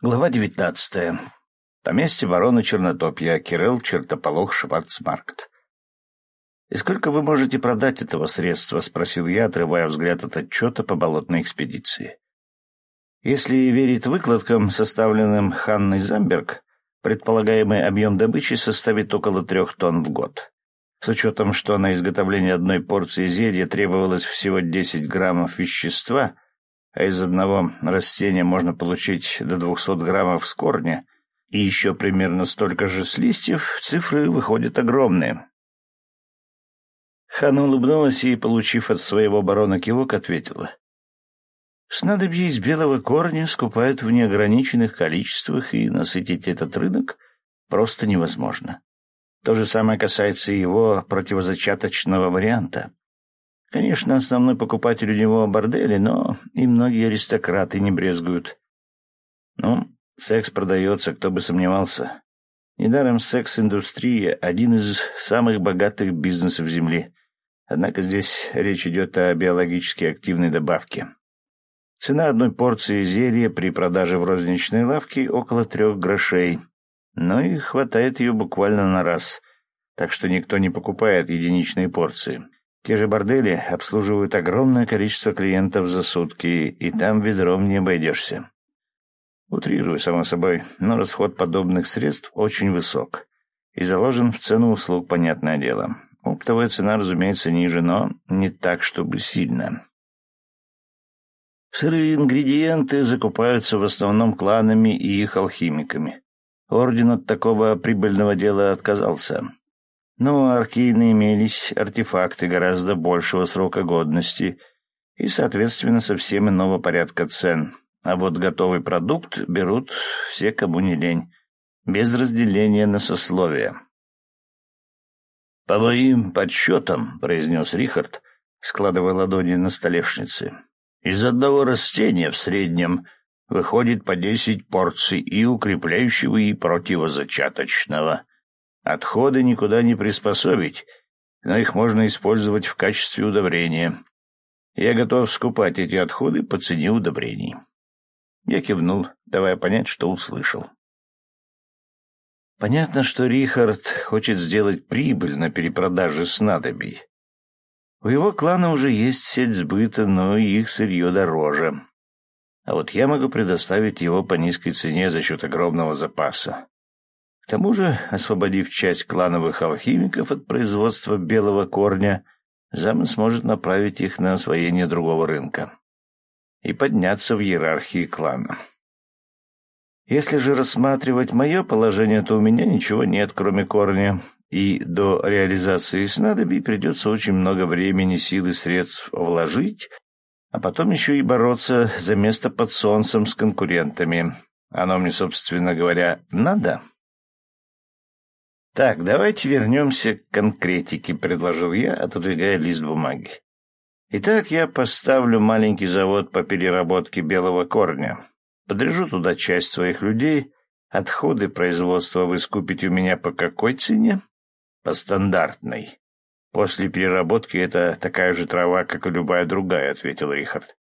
Глава девятнадцатая. Поместье барона Чернотопья, Кирилл Чертополох, Шварцмаркт. «И сколько вы можете продать этого средства?» — спросил я, отрывая взгляд от отчета по болотной экспедиции. Если верить выкладкам, составленным Ханной Замберг, предполагаемый объем добычи составит около трех тонн в год. С учетом, что на изготовление одной порции зелья требовалось всего десять граммов вещества — а из одного растения можно получить до двухсот граммов с корня, и еще примерно столько же с листьев, цифры выходят огромные. Хана улыбнулась и, получив от своего барона кивок, ответила. Снадобье из белого корня скупают в неограниченных количествах, и насытить этот рынок просто невозможно. То же самое касается и его противозачаточного варианта. Конечно, основной покупатель у него бордели, но и многие аристократы не брезгуют. Ну, секс продается, кто бы сомневался. Недаром секс-индустрия — один из самых богатых бизнесов Земли. Однако здесь речь идет о биологически активной добавке. Цена одной порции зелья при продаже в розничной лавке около трех грошей. Но и хватает ее буквально на раз, так что никто не покупает единичные порции. Те же бордели обслуживают огромное количество клиентов за сутки, и там ведром не обойдешься. Утрирую, само собой, но расход подобных средств очень высок и заложен в цену услуг, понятное дело. Оптовая цена, разумеется, ниже, но не так, чтобы сильно. Сырые ингредиенты закупаются в основном кланами и их алхимиками. Орден от такого прибыльного дела отказался. Но у Аркейна имелись артефакты гораздо большего срока годности и, соответственно, совсем иного порядка цен. А вот готовый продукт берут все, кому не лень, без разделения на сословия. «По моим подсчетам», — произнес Рихард, складывая ладони на столешнице, — «из одного растения в среднем выходит по десять порций и укрепляющего, и противозачаточного». Отходы никуда не приспособить, но их можно использовать в качестве удобрения. Я готов скупать эти отходы по цене удобрений. Я кивнул, давая понять, что услышал. Понятно, что Рихард хочет сделать прибыль на перепродаже снадобий. У его клана уже есть сеть сбыта, но их сырье дороже. А вот я могу предоставить его по низкой цене за счет огромного запаса. К тому же, освободив часть клановых алхимиков от производства белого корня, заман сможет направить их на освоение другого рынка и подняться в иерархии клана. Если же рассматривать мое положение, то у меня ничего нет, кроме корня, и до реализации снадобий придется очень много времени, сил и средств вложить, а потом еще и бороться за место под солнцем с конкурентами. Оно мне, собственно говоря, надо. «Так, давайте вернемся к конкретике», — предложил я, отодвигая лист бумаги. «Итак, я поставлю маленький завод по переработке белого корня. Подрежу туда часть своих людей. Отходы производства вы скупите у меня по какой цене?» «По стандартной. После переработки это такая же трава, как и любая другая», — ответил Рихард.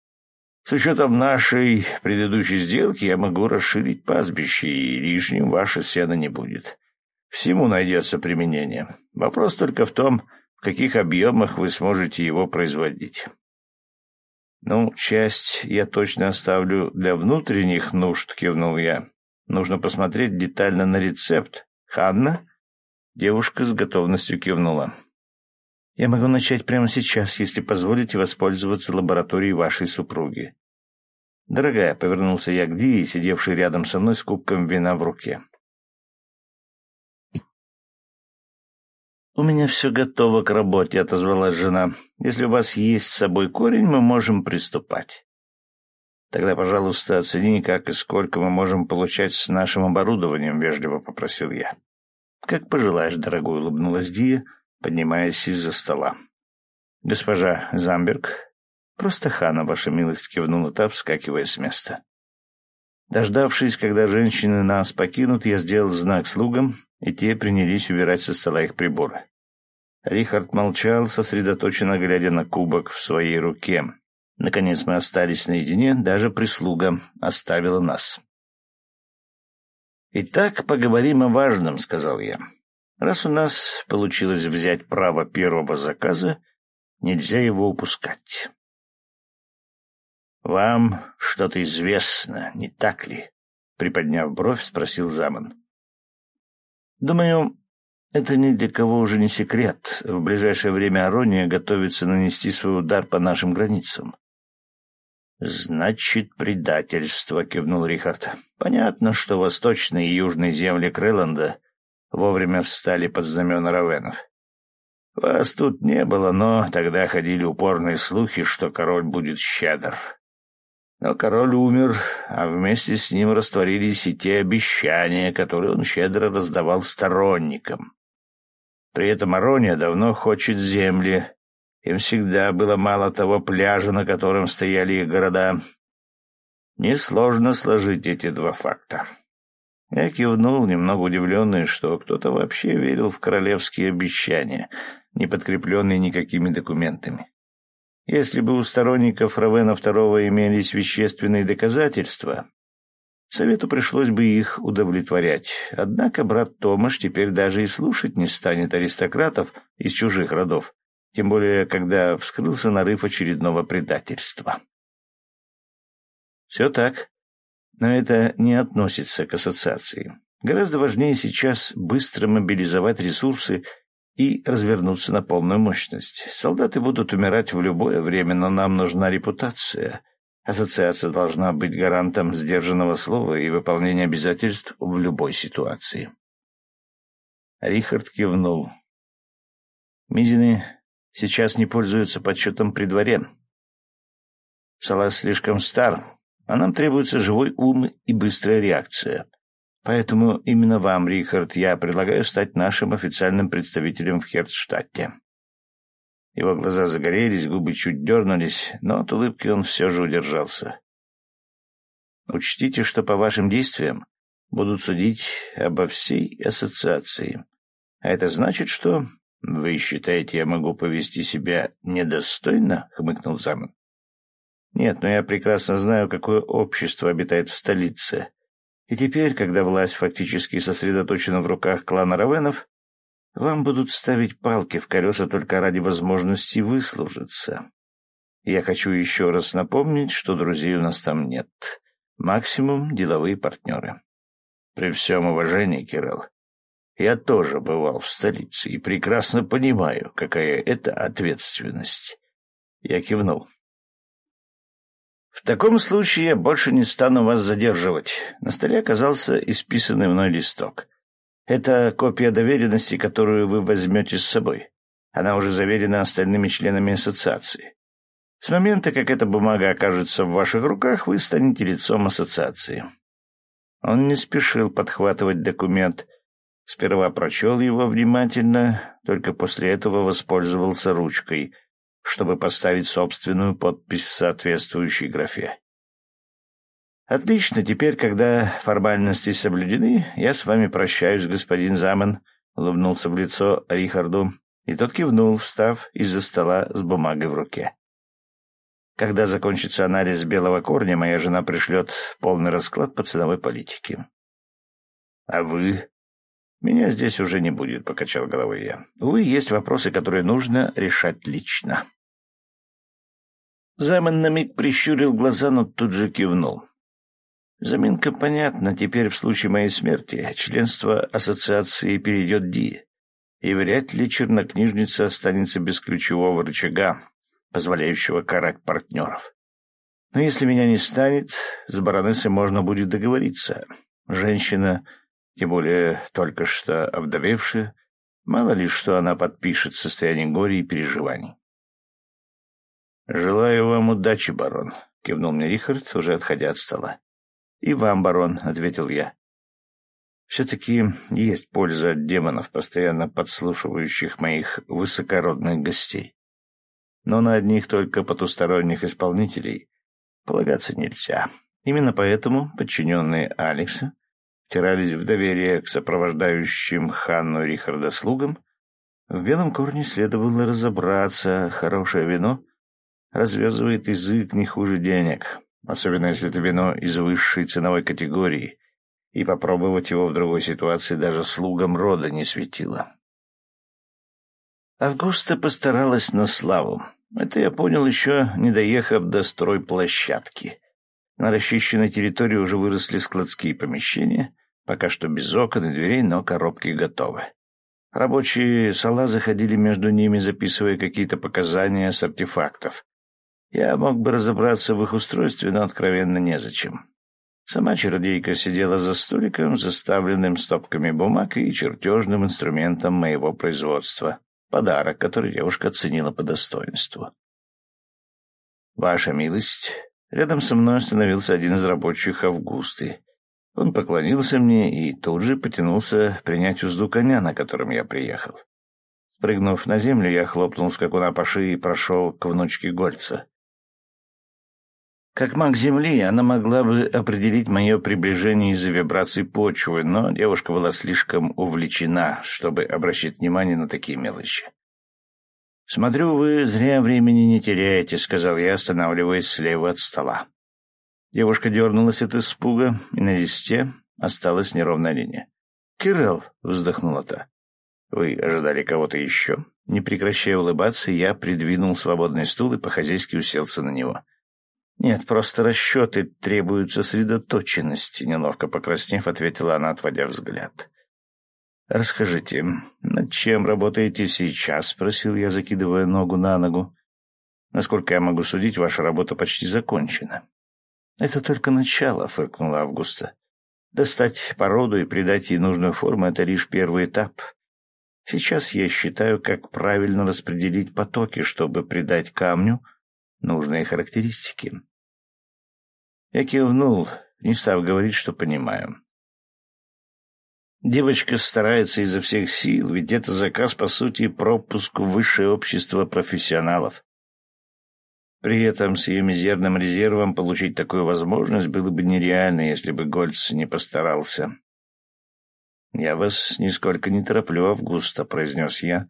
«С учетом нашей предыдущей сделки я могу расширить пастбище, и лишним ваше сено не будет». Всему найдется применение. Вопрос только в том, в каких объемах вы сможете его производить. «Ну, часть я точно оставлю для внутренних нужд», — кивнул я. «Нужно посмотреть детально на рецепт. Ханна?» Девушка с готовностью кивнула. «Я могу начать прямо сейчас, если позволите воспользоваться лабораторией вашей супруги». «Дорогая», — повернулся я к Дии, сидевшей рядом со мной с кубком вина в руке. «У меня все готово к работе», — отозвалась жена. «Если у вас есть с собой корень, мы можем приступать». «Тогда, пожалуйста, оцени, как и сколько мы можем получать с нашим оборудованием», — вежливо попросил я. «Как пожелаешь, дорогой», — улыбнулась Дия, поднимаясь из-за стола. «Госпожа Замберг?» «Просто Хана, ваша милость», — кивнула та, вскакивая с места. Дождавшись, когда женщины нас покинут, я сделал знак слугам, и те принялись убирать со стола их приборы. Рихард молчал, сосредоточенно глядя на кубок в своей руке. Наконец мы остались наедине, даже прислуга оставила нас. «Итак, поговорим о важном», — сказал я. «Раз у нас получилось взять право первого заказа, нельзя его упускать». «Вам что-то известно, не так ли?» — приподняв бровь, спросил Заман. «Думаю, это ни для кого уже не секрет. В ближайшее время Арония готовится нанести свой удар по нашим границам. «Значит, предательство», — кивнул Рихард. «Понятно, что восточные и южные земли Крэланда вовремя встали под знамена Равенов. Вас тут не было, но тогда ходили упорные слухи, что король будет щедр. Но король умер, а вместе с ним растворились и те обещания, которые он щедро раздавал сторонникам. При этом Арония давно хочет земли. Им всегда было мало того пляжа, на котором стояли их города. Несложно сложить эти два факта. Я кивнул, немного удивленный, что кто-то вообще верил в королевские обещания, не подкрепленные никакими документами. Если бы у сторонников Равена II имелись вещественные доказательства, Совету пришлось бы их удовлетворять. Однако брат Томаш теперь даже и слушать не станет аристократов из чужих родов, тем более, когда вскрылся нарыв очередного предательства. Все так, но это не относится к ассоциации. Гораздо важнее сейчас быстро мобилизовать ресурсы и развернуться на полную мощность. Солдаты будут умирать в любое время, но нам нужна репутация — Ассоциация должна быть гарантом сдержанного слова и выполнения обязательств в любой ситуации. Рихард кивнул. Мизины сейчас не пользуются подсчетом при дворе. Салас слишком стар, а нам требуется живой ум и быстрая реакция. Поэтому именно вам, Рихард, я предлагаю стать нашим официальным представителем в Херцштадте. Его глаза загорелись, губы чуть дернулись, но от улыбки он все же удержался. «Учтите, что по вашим действиям будут судить обо всей ассоциации. А это значит, что...» «Вы считаете, я могу повести себя недостойно?» — хмыкнул Заман. «Нет, но я прекрасно знаю, какое общество обитает в столице. И теперь, когда власть фактически сосредоточена в руках клана Равенов, вам будут ставить палки в колеса только ради возможности выслужиться. Я хочу еще раз напомнить, что друзей у нас там нет. Максимум деловые партнеры. При всем уважении, Кирилл, я тоже бывал в столице и прекрасно понимаю, какая это ответственность. Я кивнул. В таком случае я больше не стану вас задерживать. На столе оказался исписанный мной листок. Это копия доверенности, которую вы возьмете с собой. Она уже заверена остальными членами ассоциации. С момента, как эта бумага окажется в ваших руках, вы станете лицом ассоциации. Он не спешил подхватывать документ. Сперва прочел его внимательно, только после этого воспользовался ручкой, чтобы поставить собственную подпись в соответствующей графе. «Отлично, теперь, когда формальности соблюдены, я с вами прощаюсь, господин Замен», — улыбнулся в лицо Рихарду, и тот кивнул, встав из-за стола с бумагой в руке. «Когда закончится анализ белого корня, моя жена пришлет полный расклад по ценовой политике». «А вы?» «Меня здесь уже не будет», — покачал головой я. «Увы, есть вопросы, которые нужно решать лично». Замен на миг прищурил глаза, но тут же кивнул. Заминка понятна. Теперь в случае моей смерти членство ассоциации перейдет Ди, и вряд ли чернокнижница останется без ключевого рычага, позволяющего карать партнеров. Но если меня не станет, с баронессой можно будет договориться. Женщина, тем более только что обдавевшая, мало ли что она подпишет в состоянии горя и переживаний. «Желаю вам удачи, барон», — кивнул мне Рихард, уже отходя от стола. «И вам, барон», — ответил я. «Все-таки есть польза от демонов, постоянно подслушивающих моих высокородных гостей. Но на одних только потусторонних исполнителей полагаться нельзя. Именно поэтому подчиненные Алекса втирались в доверие к сопровождающим Ханну Рихарда слугам. В белом корне следовало разобраться, хорошее вино развязывает язык не хуже денег особенно если это вино из высшей ценовой категории, и попробовать его в другой ситуации даже слугам рода не светило. Августа постаралась на славу. Это я понял еще, не доехав до стройплощадки. На расчищенной территории уже выросли складские помещения, пока что без окон и дверей, но коробки готовы. Рабочие сала заходили между ними, записывая какие-то показания с артефактов. Я мог бы разобраться в их устройстве, но откровенно незачем. Сама чародейка сидела за столиком, заставленным стопками бумаг и чертежным инструментом моего производства. Подарок, который девушка оценила по достоинству. «Ваша милость!» Рядом со мной остановился один из рабочих Августы. Он поклонился мне и тут же потянулся принять узду коня, на котором я приехал. Спрыгнув на землю, я хлопнул скакуна по шее и прошел к внучке Гольца. Как маг Земли, она могла бы определить мое приближение из-за вибраций почвы, но девушка была слишком увлечена, чтобы обращать внимание на такие мелочи. «Смотрю, вы зря времени не теряете», — сказал я, останавливаясь слева от стола. Девушка дернулась от испуга, и на листе осталась неровная линия. «Кирилл», — вздохнула та, — «вы ожидали кого-то еще?» Не прекращая улыбаться, я придвинул свободный стул и по-хозяйски уселся на него. «Нет, просто расчеты требуют сосредоточенности», — неловко покраснев, ответила она, отводя взгляд. «Расскажите, над чем работаете сейчас?» — спросил я, закидывая ногу на ногу. «Насколько я могу судить, ваша работа почти закончена». «Это только начало», — фыркнула Августа. «Достать породу и придать ей нужную форму — это лишь первый этап. Сейчас я считаю, как правильно распределить потоки, чтобы придать камню нужные характеристики. Я кивнул, не став говорить, что понимаю. Девочка старается изо всех сил, ведь это заказ, по сути, пропуск в высшее общество профессионалов. При этом с ее мизерным резервом получить такую возможность было бы нереально, если бы Гольц не постарался. «Я вас нисколько не тороплю, Августа», — произнес я,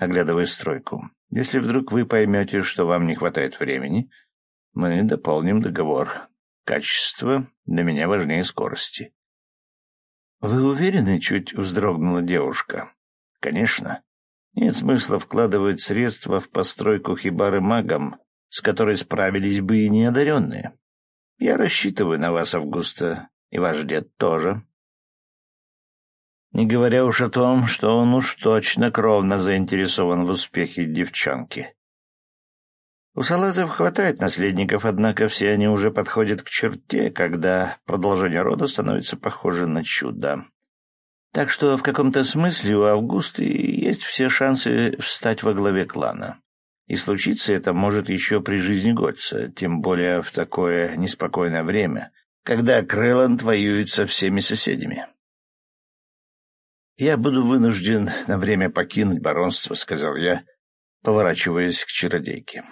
оглядывая стройку. Если вдруг вы поймете, что вам не хватает времени, мы дополним договор. Качество для меня важнее скорости. «Вы уверены?» — чуть вздрогнула девушка. «Конечно. Нет смысла вкладывать средства в постройку хибары магам, с которой справились бы и неодаренные. Я рассчитываю на вас, Августа, и ваш дед тоже. Не говоря уж о том, что он уж точно кровно заинтересован в успехе девчонки. У Салазов хватает наследников, однако все они уже подходят к черте, когда продолжение рода становится похоже на чудо. Так что в каком-то смысле у Августы есть все шансы встать во главе клана. И случиться это может еще при жизни Готца, тем более в такое неспокойное время, когда Крэланд воюет со всеми соседями. «Я буду вынужден на время покинуть баронство», — сказал я, поворачиваясь к чародейке.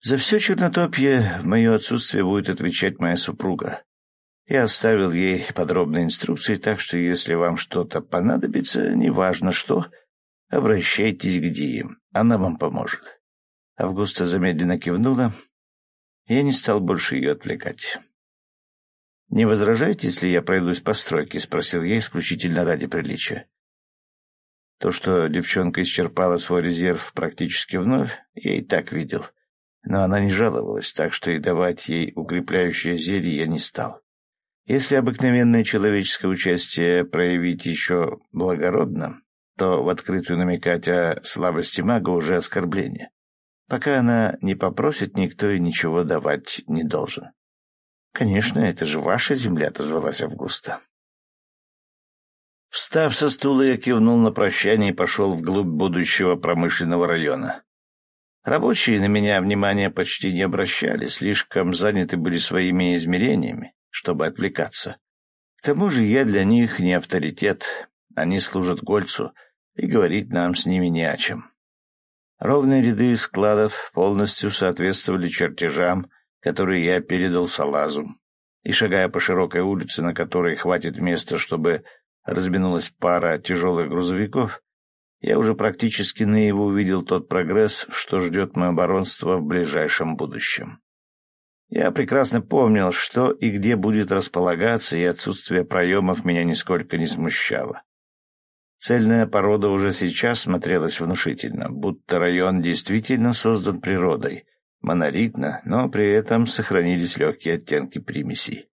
«За все чернотопье в мое отсутствие будет отвечать моя супруга. Я оставил ей подробные инструкции, так что если вам что-то понадобится, неважно что, обращайтесь к Дии, она вам поможет». Августа замедленно кивнула. Я не стал больше ее отвлекать. «Не возражаете, если я пройдусь по стройке?» — спросил я исключительно ради приличия. То, что девчонка исчерпала свой резерв практически вновь, я и так видел. Но она не жаловалась, так что и давать ей укрепляющее зелье я не стал. Если обыкновенное человеческое участие проявить еще благородно, то в открытую намекать о слабости мага уже оскорбление. Пока она не попросит, никто и ничего давать не должен. «Конечно, это же ваша земля», — отозвалась Августа. Встав со стула, я кивнул на прощание и пошел вглубь будущего промышленного района. Рабочие на меня внимания почти не обращали, слишком заняты были своими измерениями, чтобы отвлекаться. К тому же я для них не авторитет, они служат Гольцу, и говорить нам с ними не о чем. Ровные ряды складов полностью соответствовали чертежам, который я передал Салазу, и, шагая по широкой улице, на которой хватит места, чтобы разминулась пара тяжелых грузовиков, я уже практически наяву увидел тот прогресс, что ждет мое баронство в ближайшем будущем. Я прекрасно помнил, что и где будет располагаться, и отсутствие проемов меня нисколько не смущало. Цельная порода уже сейчас смотрелась внушительно, будто район действительно создан природой, монолитно, но при этом сохранились легкие оттенки примесей.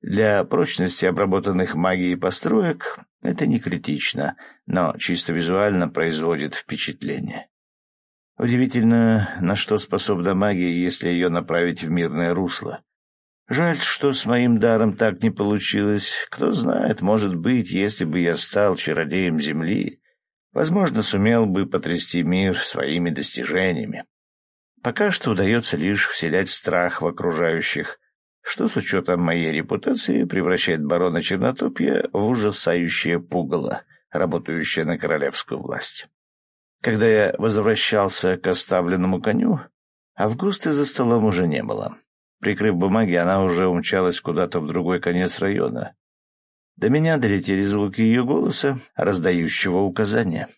Для прочности обработанных магией построек это не критично, но чисто визуально производит впечатление. Удивительно, на что способна магия, если ее направить в мирное русло. Жаль, что с моим даром так не получилось. Кто знает, может быть, если бы я стал чародеем Земли, возможно, сумел бы потрясти мир своими достижениями. Пока что удается лишь вселять страх в окружающих, что с учетом моей репутации превращает барона Чернотопья в ужасающее пугало, работающее на королевскую власть. Когда я возвращался к оставленному коню, Августы за столом уже не было. Прикрыв бумаги, она уже умчалась куда-то в другой конец района. До меня долетели звуки ее голоса, раздающего указания.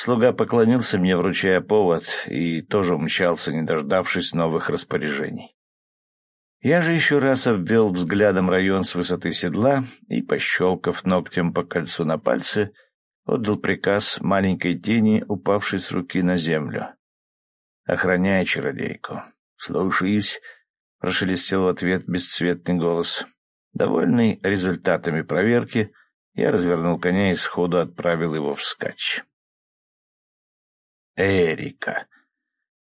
Слуга поклонился мне, вручая повод, и тоже умчался, не дождавшись новых распоряжений. Я же еще раз обвел взглядом район с высоты седла и, пощелкав ногтем по кольцу на пальце, отдал приказ маленькой тени, упавшей с руки на землю. «Охраняй чародейку». «Слушаюсь», — прошелестел в ответ бесцветный голос. Довольный результатами проверки, я развернул коня и сходу отправил его вскачь. «Эрика!»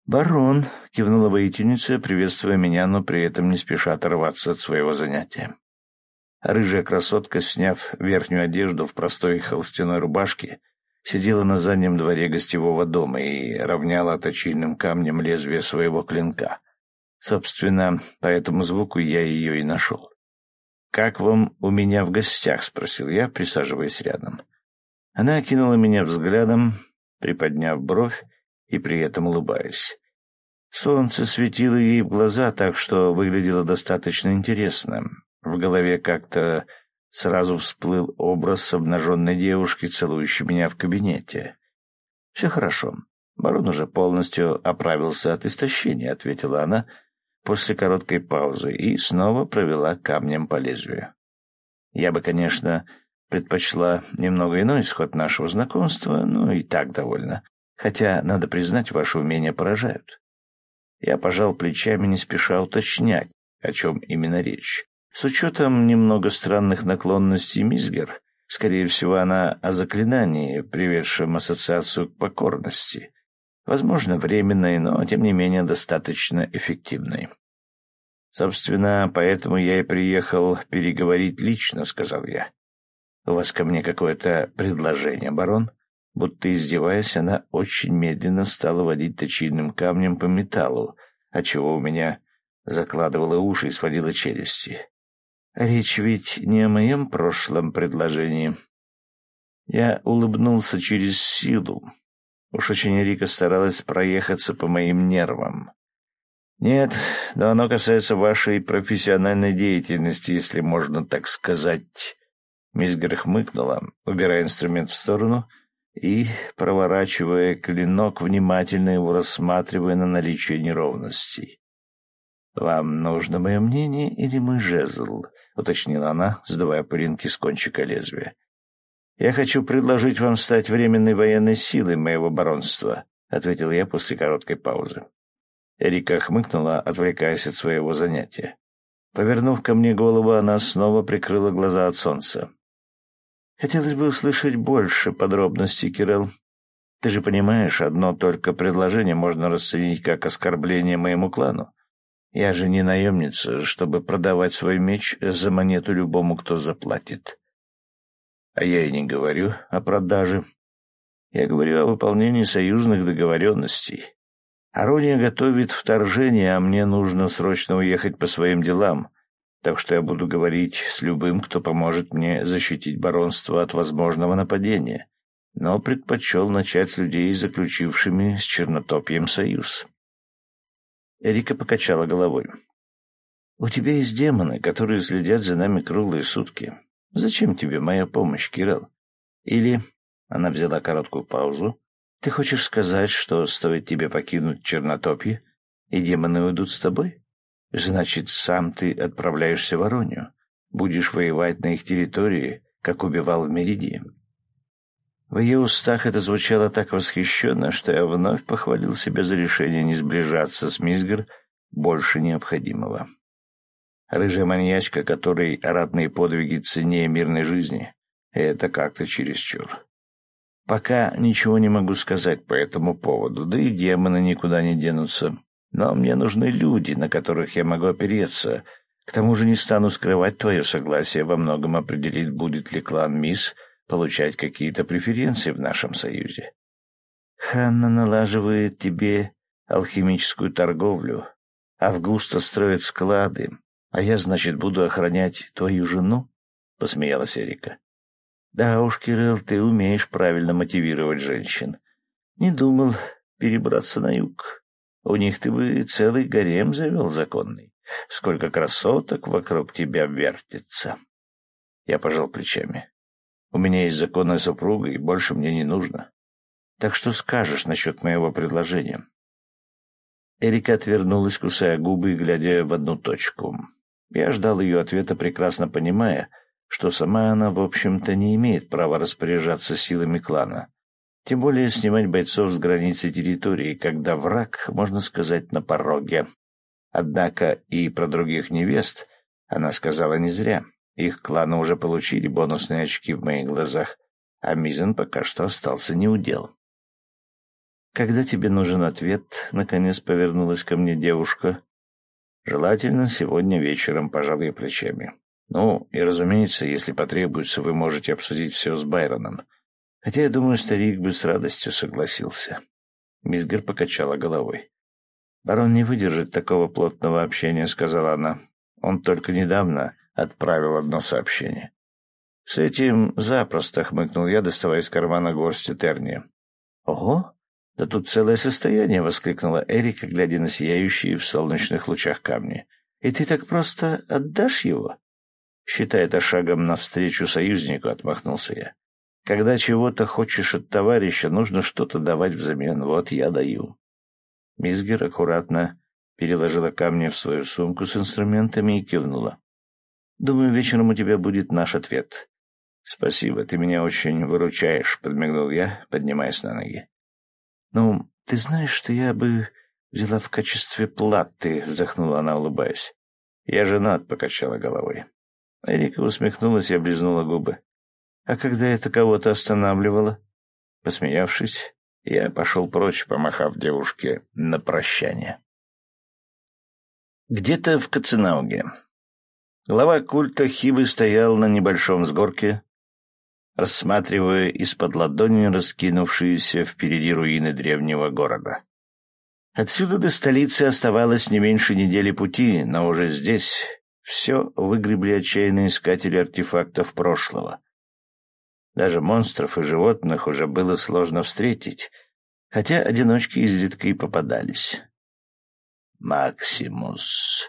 «Барон!» — кивнула воительница, приветствуя меня, но при этом не спеша оторваться от своего занятия. Рыжая красотка, сняв верхнюю одежду в простой холстяной рубашке, сидела на заднем дворе гостевого дома и равняла точильным камнем лезвие своего клинка. Собственно, по этому звуку я ее и нашел. «Как вам у меня в гостях?» — спросил я, присаживаясь рядом. Она окинула меня взглядом, приподняв бровь и при этом улыбаясь. Солнце светило ей в глаза, так что выглядело достаточно интересно. В голове как-то сразу всплыл образ обнаженной девушки, целующей меня в кабинете. «Все хорошо. Барон уже полностью оправился от истощения», — ответила она, — после короткой паузы и снова провела камнем по лезвию. Я бы, конечно, предпочла немного иной исход нашего знакомства, но и так довольно. Хотя, надо признать, ваши умения поражают. Я пожал плечами, не спеша уточнять, о чем именно речь. С учетом немного странных наклонностей Мизгер, скорее всего, она о заклинании, приведшем ассоциацию к покорности. Возможно, временной, но, тем не менее, достаточно эффективной. «Собственно, поэтому я и приехал переговорить лично», — сказал я. «У вас ко мне какое-то предложение, барон?» Будто издеваясь, она очень медленно стала водить точильным камнем по металлу, отчего у меня закладывала уши и сводила челюсти. «Речь ведь не о моем прошлом предложении». Я улыбнулся через силу, Уж очень Рика старалась проехаться по моим нервам. Нет, но оно касается вашей профессиональной деятельности, если можно так сказать. Мисгер хмыкнула, убирая инструмент в сторону и, проворачивая клинок, внимательно его рассматривая на наличие неровностей. «Вам нужно мое мнение или мой жезл?» — уточнила она, сдавая пылинки с кончика лезвия. «Я хочу предложить вам стать временной военной силой моего баронства», — ответил я после короткой паузы. Эрика хмыкнула, отвлекаясь от своего занятия. Повернув ко мне голову, она снова прикрыла глаза от солнца. «Хотелось бы услышать больше подробностей, Кирилл. Ты же понимаешь, одно только предложение можно расценить как оскорбление моему клану. Я же не наемница, чтобы продавать свой меч за монету любому, кто заплатит. А я и не говорю о продаже. Я говорю о выполнении союзных договоренностей. Арония готовит вторжение, а мне нужно срочно уехать по своим делам, так что я буду говорить с любым, кто поможет мне защитить баронство от возможного нападения, но предпочел начать с людей, заключившими с Чернотопьем союз. Эрика покачала головой. «У тебя есть демоны, которые следят за нами круглые сутки. Зачем тебе моя помощь, Кирилл? Или...» Она взяла короткую паузу. «Ты хочешь сказать, что стоит тебе покинуть Чернотопье, И демоны уйдут с тобой? Значит, сам ты отправляешься в Воронию. Будешь воевать на их территории, как убивал в Меридии. В ее устах это звучало так восхищенно, что я вновь похвалил себя за решение не сближаться с Мизгер больше необходимого. Рыжая маньячка, которой ратные подвиги ценнее мирной жизни, это как-то чересчур. Пока ничего не могу сказать по этому поводу, да и демоны никуда не денутся. Но мне нужны люди, на которых я могу опереться. К тому же не стану скрывать твое согласие, во многом определить, будет ли клан Мисс получать какие-то преференции в нашем союзе. Ханна налаживает тебе алхимическую торговлю, Августа строит склады, а я, значит, буду охранять твою жену? — посмеялась Эрика. — Да уж, Кирилл, ты умеешь правильно мотивировать женщин. Не думал перебраться на юг. У них ты бы целый гарем завел законный. Сколько красоток вокруг тебя вертится. Я пожал плечами. У меня есть законная супруга, и больше мне не нужно. Так что скажешь насчет моего предложения?» Эрика отвернулась, кусая губы и глядя в одну точку. Я ждал ее ответа, прекрасно понимая, что сама она, в общем-то, не имеет права распоряжаться силами клана. Тем более снимать бойцов с границы территории, когда враг, можно сказать, на пороге. Однако и про других невест она сказала не зря. Их кланы уже получили бонусные очки в моих глазах, а Мизен пока что остался неудел. «Когда тебе нужен ответ?» — наконец повернулась ко мне девушка. «Желательно сегодня вечером», — пожал я плечами. «Ну, и, разумеется, если потребуется, вы можете обсудить все с Байроном. Хотя, я думаю, старик бы с радостью согласился». Мисгер покачала головой. «Барон не выдержит такого плотного общения», — сказала она. «Он только недавно отправил одно сообщение. «С этим запросто», — хмыкнул я, доставая из кармана горсть терния. «Ого! Да тут целое состояние!» — воскликнула Эрика, глядя на сияющие в солнечных лучах камни. «И ты так просто отдашь его?» «Считай это шагом навстречу союзнику», — отмахнулся я. «Когда чего-то хочешь от товарища, нужно что-то давать взамен. Вот я даю». Мизгер аккуратно переложила камни в свою сумку с инструментами и кивнула. Думаю, вечером у тебя будет наш ответ. — Спасибо, ты меня очень выручаешь, — подмигнул я, поднимаясь на ноги. — Ну, ты знаешь, что я бы взяла в качестве платы, — вздохнула она, улыбаясь. — Я женат, — покачала головой. Эрика усмехнулась и облизнула губы. — А когда это кого-то останавливало? Посмеявшись, я пошел прочь, помахав девушке на прощание. Где-то в Каценауге Глава культа Хибы стоял на небольшом сгорке, рассматривая из-под ладони раскинувшиеся впереди руины древнего города. Отсюда до столицы оставалось не меньше недели пути, но уже здесь все выгребли отчаянные искатели артефактов прошлого. Даже монстров и животных уже было сложно встретить, хотя одиночки изредка и попадались. «Максимус»,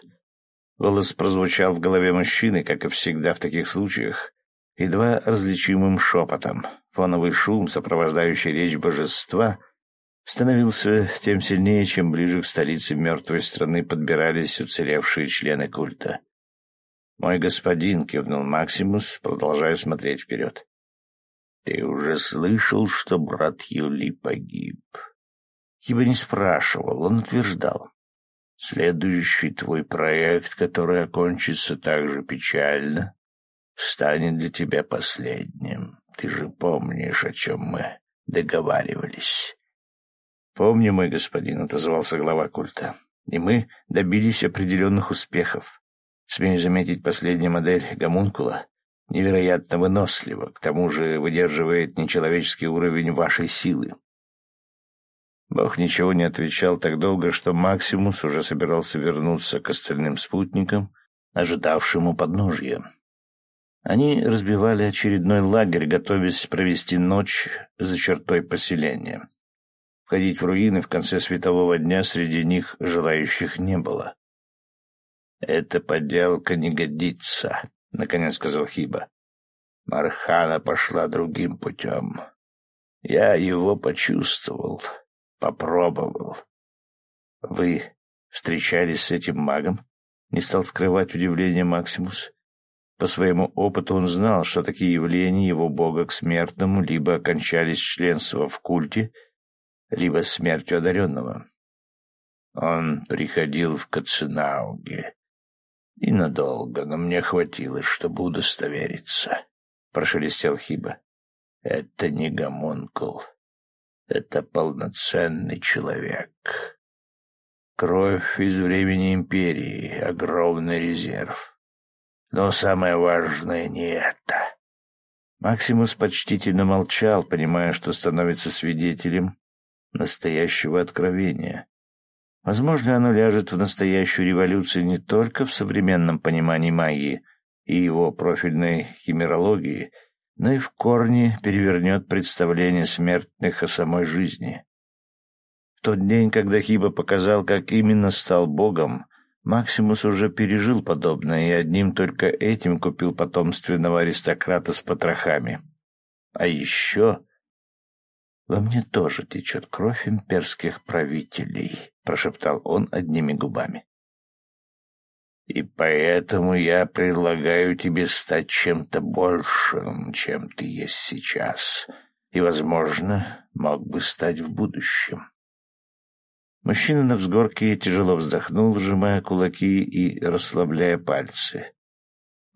Голос прозвучал в голове мужчины, как и всегда в таких случаях, едва различимым шепотом. Фоновый шум, сопровождающий речь божества, становился тем сильнее, чем ближе к столице мертвой страны подбирались уцелевшие члены культа. «Мой господин», — кивнул Максимус, продолжая смотреть вперед. «Ты уже слышал, что брат Юли погиб?» Хиба не спрашивал, он утверждал. Следующий твой проект, который окончится так же печально, станет для тебя последним. Ты же помнишь, о чем мы договаривались. — Помню, мой господин, — отозвался глава культа. — И мы добились определенных успехов. Смею заметить, последняя модель гомункула невероятно вынослива, к тому же выдерживает нечеловеческий уровень вашей силы. Бог ничего не отвечал так долго, что Максимус уже собирался вернуться к остальным спутникам, ожидавшим у подножья. Они разбивали очередной лагерь, готовясь провести ночь за чертой поселения. Входить в руины в конце светового дня среди них желающих не было. «Эта подделка не годится», — наконец сказал Хиба. «Мархана пошла другим путем. Я его почувствовал» попробовал. Вы встречались с этим магом? Не стал скрывать удивление Максимус. По своему опыту он знал, что такие явления его бога к смертному либо окончались членством в культе, либо смертью одаренного. Он приходил в Кацинауге. И надолго, но мне хватило, чтобы удостовериться, — прошелестел Хиба. Это не гомункул. Это полноценный человек. Кровь из времени империи, огромный резерв. Но самое важное не это. Максимус почтительно молчал, понимая, что становится свидетелем настоящего откровения. Возможно, оно ляжет в настоящую революцию не только в современном понимании магии и его профильной химерологии, но и в корне перевернет представление смертных о самой жизни тот день, когда Хиба показал, как именно стал богом, Максимус уже пережил подобное и одним только этим купил потомственного аристократа с потрохами. А еще... «Во мне тоже течет кровь имперских правителей», — прошептал он одними губами. «И поэтому я предлагаю тебе стать чем-то большим, чем ты есть сейчас, и, возможно, мог бы стать в будущем». Мужчина на взгорке тяжело вздохнул, сжимая кулаки и расслабляя пальцы.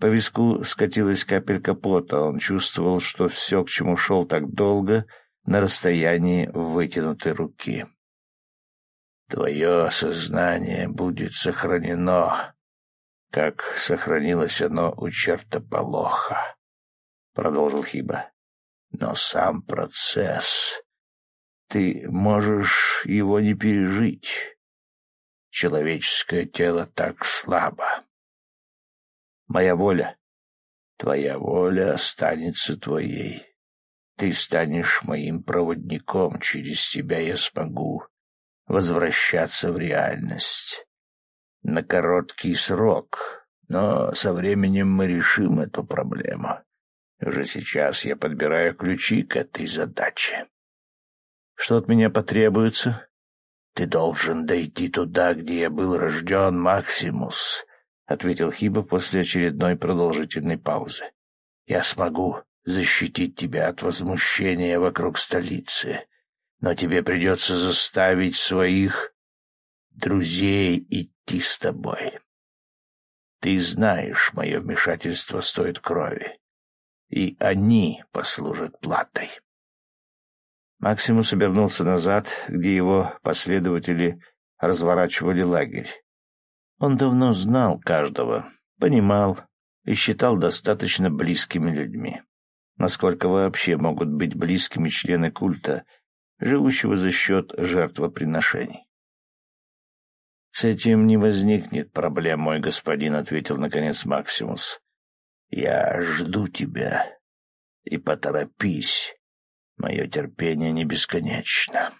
По виску скатилась капелька пота, он чувствовал, что все, к чему шел так долго, на расстоянии вытянутой руки. «Твое сознание будет сохранено, как сохранилось оно у чертополоха», — продолжил Хиба. «Но сам процесс ты можешь его не пережить. Человеческое тело так слабо. Моя воля, твоя воля останется твоей. Ты станешь моим проводником, через тебя я смогу возвращаться в реальность. На короткий срок, но со временем мы решим эту проблему. Уже сейчас я подбираю ключи к этой задаче. Что от меня потребуется? Ты должен дойти туда, где я был рожден, Максимус, — ответил Хиба после очередной продолжительной паузы. Я смогу защитить тебя от возмущения вокруг столицы, но тебе придется заставить своих друзей идти с тобой. Ты знаешь, мое вмешательство стоит крови, и они послужат платой. Максимус обернулся назад, где его последователи разворачивали лагерь. Он давно знал каждого, понимал и считал достаточно близкими людьми. Насколько вообще могут быть близкими члены культа, живущего за счет жертвоприношений? «С этим не возникнет проблем, мой господин», — ответил наконец Максимус. «Я жду тебя. И поторопись. Мое терпение не бесконечно.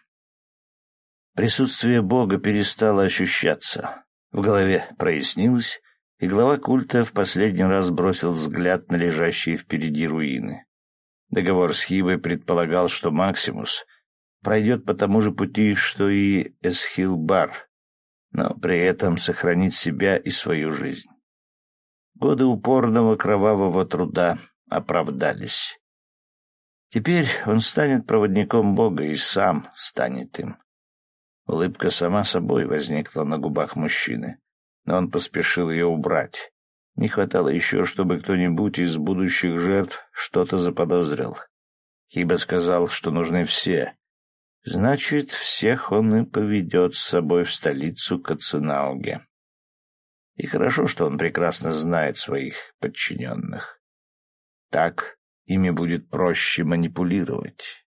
Присутствие Бога перестало ощущаться. В голове прояснилось, и глава культа в последний раз бросил взгляд на лежащие впереди руины. Договор с Хибой предполагал, что Максимус пройдет по тому же пути, что и Эсхилбар, но при этом сохранит себя и свою жизнь. Годы упорного кровавого труда оправдались. Теперь он станет проводником Бога и сам станет им. Улыбка сама собой возникла на губах мужчины, но он поспешил ее убрать. Не хватало еще, чтобы кто-нибудь из будущих жертв что-то заподозрил. Хиба сказал, что нужны все. Значит, всех он и поведет с собой в столицу Кацинауге. И хорошо, что он прекрасно знает своих подчиненных. Так ими будет проще манипулировать.